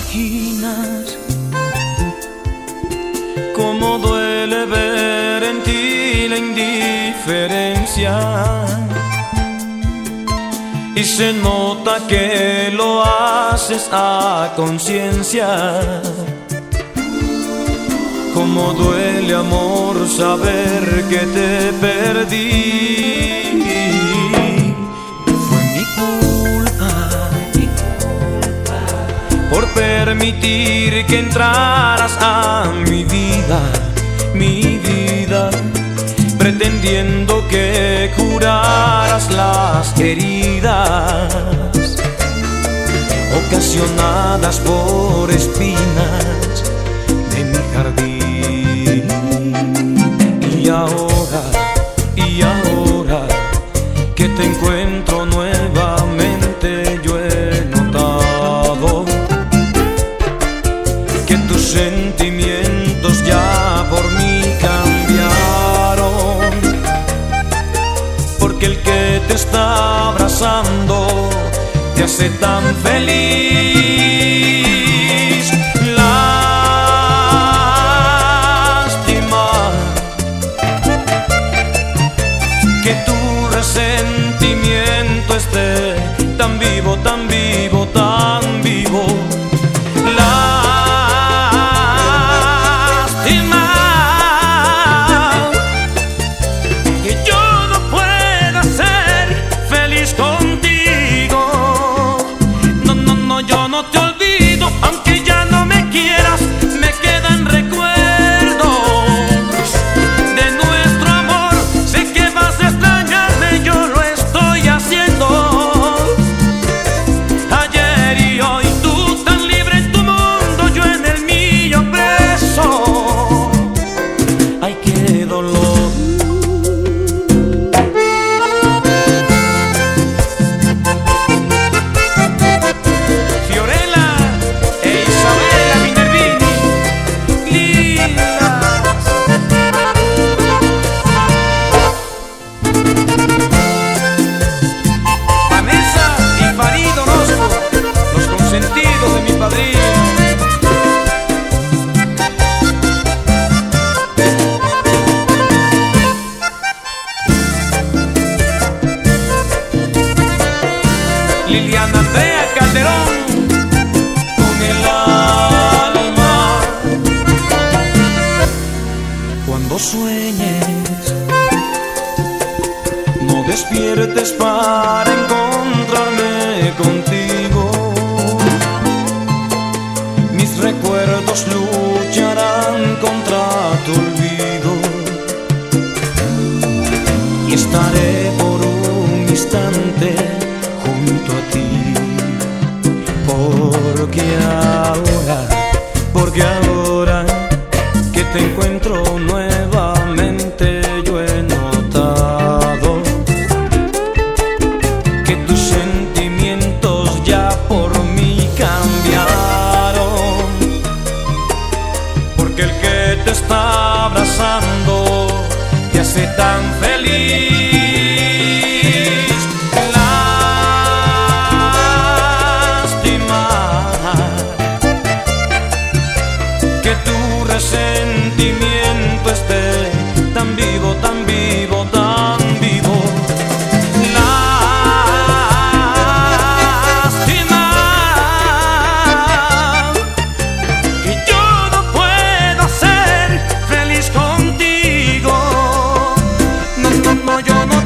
imaginas cómo duele ver en ti la indiferencia. Y se nota que lo haces a conciencia. Cómo duele amor saber que te perdí. Permitir que entraras a mi vida, mi vida, pretendiendo que curaras las heridas ocasionadas por espinas de mi jardín. Y ahora, está abrazando te hace tan feliz. Lástima que tu resentimiento esté tan vivo, tan vivo, Liliana Andrea Calderón con el alma. Cuando sueñes, no despiertes para encontrarme contigo. Mis recuerdos lucharán contra tu olvido y estaré por un instante junto a ti. Porque ahora, porque ahora que te encuentro nuevamente, yo he notado que tus sentimientos ya por mí cambiaron. Porque el que te está abrazando te hace tan feliz. como yo no